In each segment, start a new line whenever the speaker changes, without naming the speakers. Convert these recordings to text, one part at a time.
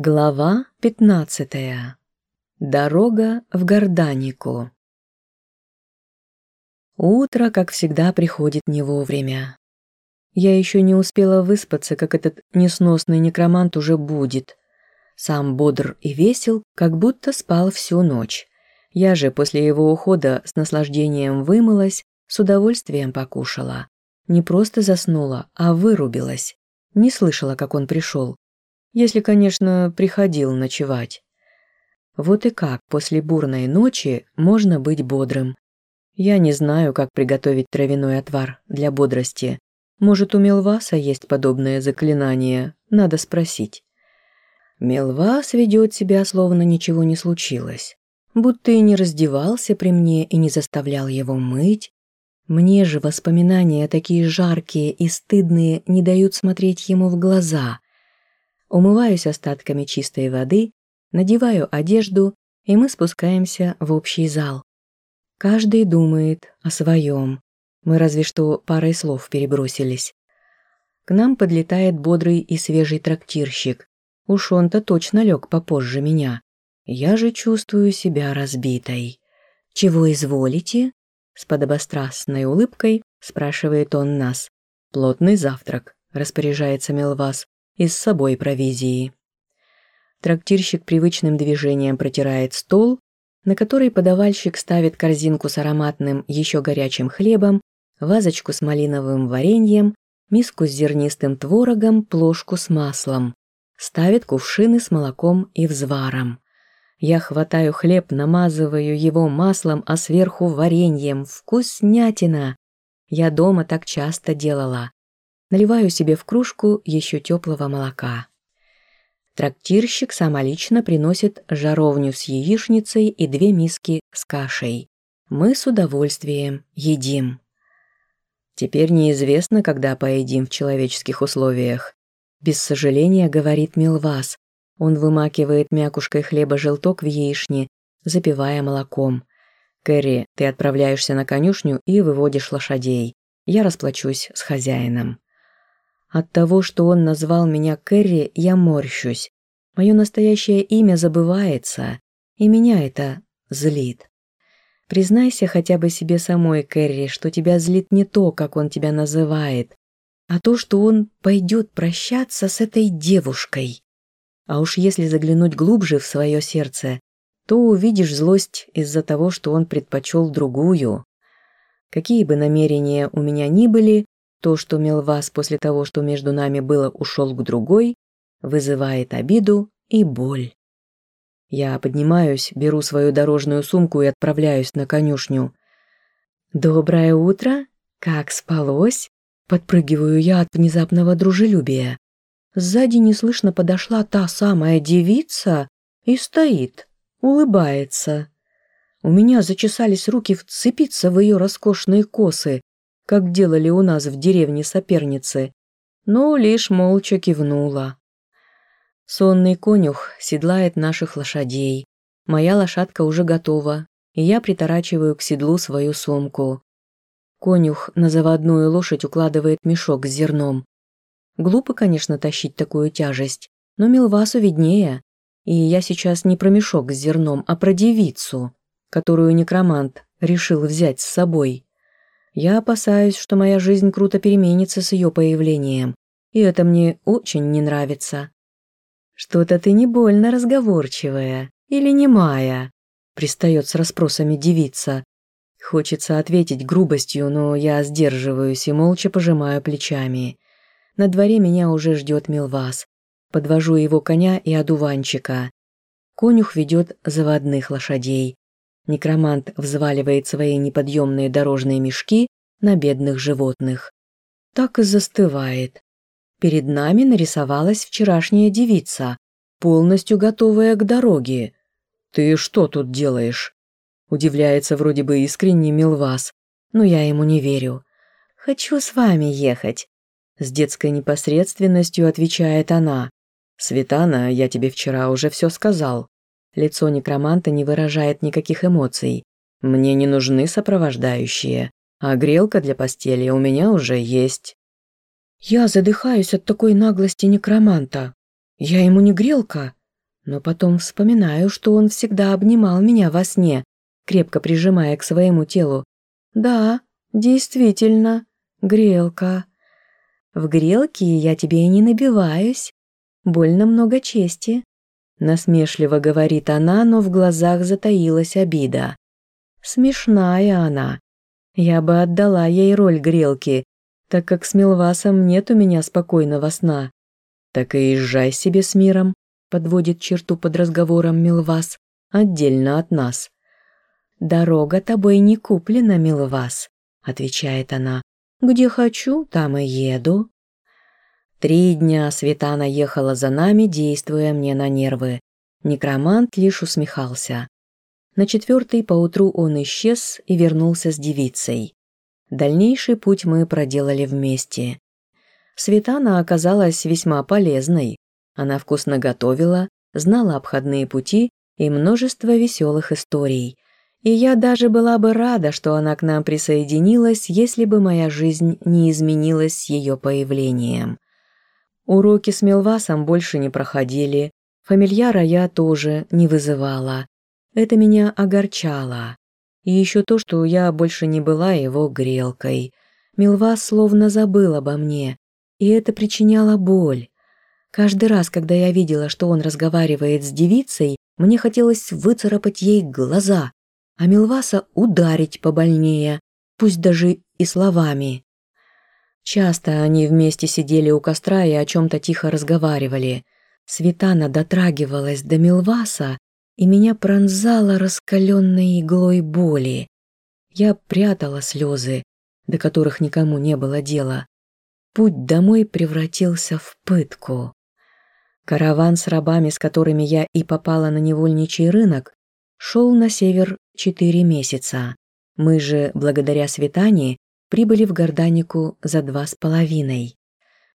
Глава 15. Дорога в Горданику. Утро, как всегда, приходит не вовремя. Я еще не успела выспаться, как этот несносный некромант уже будет. Сам бодр и весел, как будто спал всю ночь. Я же после его ухода с наслаждением вымылась, с удовольствием покушала. Не просто заснула, а вырубилась. Не слышала, как он пришел если, конечно, приходил ночевать. Вот и как после бурной ночи можно быть бодрым. Я не знаю, как приготовить травяной отвар для бодрости. Может, у Мелваса есть подобное заклинание, надо спросить. Мелвас ведет себя, словно ничего не случилось. Будто и не раздевался при мне и не заставлял его мыть. Мне же воспоминания такие жаркие и стыдные не дают смотреть ему в глаза умываюсь остатками чистой воды, надеваю одежду, и мы спускаемся в общий зал. Каждый думает о своем. Мы разве что парой слов перебросились. К нам подлетает бодрый и свежий трактирщик. Уж он-то точно лег попозже меня. Я же чувствую себя разбитой. «Чего изволите?» С подобострастной улыбкой спрашивает он нас. «Плотный завтрак», распоряжается Мелвас и с собой провизии. Трактирщик привычным движением протирает стол, на который подавальщик ставит корзинку с ароматным еще горячим хлебом, вазочку с малиновым вареньем, миску с зернистым творогом, плошку с маслом. Ставит кувшины с молоком и взваром. Я хватаю хлеб, намазываю его маслом, а сверху вареньем. Вкуснятина! Я дома так часто делала наливаю себе в кружку еще теплого молока. Трактирщик самолично приносит жаровню с яичницей и две миски с кашей. Мы с удовольствием едим. Теперь неизвестно, когда поедим в человеческих условиях. Без сожаления говорит Милвас. Он вымакивает мякушкой хлеба желток в яичне, запивая молоком. Кэрри, ты отправляешься на конюшню и выводишь лошадей. Я расплачусь с хозяином. От того, что он назвал меня Кэрри, я морщусь. Мое настоящее имя забывается, и меня это злит. Признайся хотя бы себе самой, Кэрри, что тебя злит не то, как он тебя называет, а то, что он пойдет прощаться с этой девушкой. А уж если заглянуть глубже в свое сердце, то увидишь злость из-за того, что он предпочел другую. Какие бы намерения у меня ни были, то, что Мелвас после того, что между нами было, ушел к другой, вызывает обиду и боль. Я поднимаюсь, беру свою дорожную сумку и отправляюсь на конюшню. «Доброе утро! Как спалось?» Подпрыгиваю я от внезапного дружелюбия. Сзади неслышно подошла та самая девица и стоит, улыбается. У меня зачесались руки вцепиться в ее роскошные косы, как делали у нас в деревне соперницы, но лишь молча кивнула. Сонный конюх седлает наших лошадей. Моя лошадка уже готова, и я приторачиваю к седлу свою сумку. Конюх на заводную лошадь укладывает мешок с зерном. Глупо, конечно, тащить такую тяжесть, но Милвасу виднее. И я сейчас не про мешок с зерном, а про девицу, которую некромант решил взять с собой. Я опасаюсь, что моя жизнь круто переменится с ее появлением, и это мне очень не нравится. Что-то ты не больно разговорчивая или немая, пристает с расспросами девица. Хочется ответить грубостью, но я сдерживаюсь и молча пожимаю плечами. На дворе меня уже ждет Милвас. Подвожу его коня и одуванчика. Конюх ведет заводных лошадей. Некромант взваливает свои неподъемные дорожные мешки на бедных животных. Так и застывает. Перед нами нарисовалась вчерашняя девица, полностью готовая к дороге. «Ты что тут делаешь?» Удивляется вроде бы искренне Милвас, но я ему не верю. «Хочу с вами ехать», — с детской непосредственностью отвечает она. «Светана, я тебе вчера уже все сказал. Лицо некроманта не выражает никаких эмоций. Мне не нужны сопровождающие, а грелка для постели у меня уже есть. Я задыхаюсь от такой наглости некроманта. Я ему не грелка, Но потом вспоминаю, что он всегда обнимал меня во сне, крепко прижимая к своему телу. Да, действительно, грелка. В грелке я тебе и не набиваюсь. Больно много чести. Насмешливо говорит она, но в глазах затаилась обида. Смешная она. Я бы отдала ей роль грелки, так как с Милвасом нет у меня спокойного сна. Так и езжай себе с миром, подводит черту под разговором Милвас, отдельно от нас. «Дорога тобой не куплена, Милвас», — отвечает она. «Где хочу, там и еду». Три дня Светана ехала за нами, действуя мне на нервы. Некромант лишь усмехался. На четвертый поутру он исчез и вернулся с девицей. Дальнейший путь мы проделали вместе. Светана оказалась весьма полезной. Она вкусно готовила, знала обходные пути и множество веселых историй. И я даже была бы рада, что она к нам присоединилась, если бы моя жизнь не изменилась с ее появлением. Уроки с Милвасом больше не проходили, фамильяра я тоже не вызывала. Это меня огорчало. И еще то, что я больше не была его грелкой. Милвас словно забыл обо мне, и это причиняло боль. Каждый раз, когда я видела, что он разговаривает с девицей, мне хотелось выцарапать ей глаза, а Милваса ударить побольнее, пусть даже и словами. Часто они вместе сидели у костра и о чем-то тихо разговаривали. Светана дотрагивалась до Милваса, и меня пронзала раскаленной иглой боли. Я прятала слезы, до которых никому не было дела. Путь домой превратился в пытку. Караван с рабами, с которыми я и попала на невольничий рынок, шел на север четыре месяца. Мы же, благодаря Светане, прибыли в Горданику за два с половиной.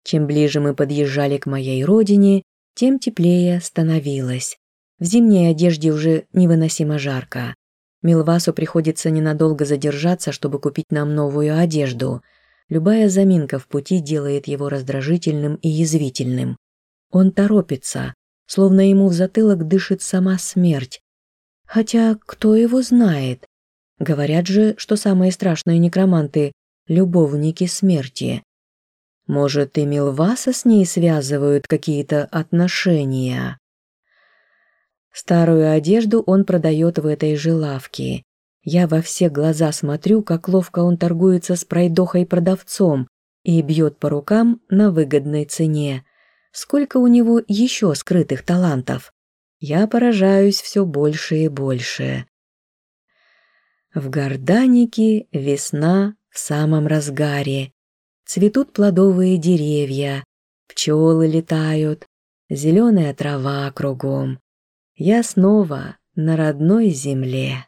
Чем ближе мы подъезжали к моей родине, тем теплее становилось. В зимней одежде уже невыносимо жарко. Милвасу приходится ненадолго задержаться, чтобы купить нам новую одежду. Любая заминка в пути делает его раздражительным и язвительным. Он торопится, словно ему в затылок дышит сама смерть. Хотя кто его знает? Говорят же, что самые страшные некроманты любовники смерти. Может, и Милваса с ней связывают какие-то отношения? Старую одежду он продает в этой же лавке. Я во все глаза смотрю, как ловко он торгуется с пройдохой-продавцом и бьет по рукам на выгодной цене. Сколько у него еще скрытых талантов? Я поражаюсь все больше и больше. В Горданике весна в самом разгаре. Цветут плодовые деревья, пчелы летают, зеленая трава кругом. Я снова на родной земле.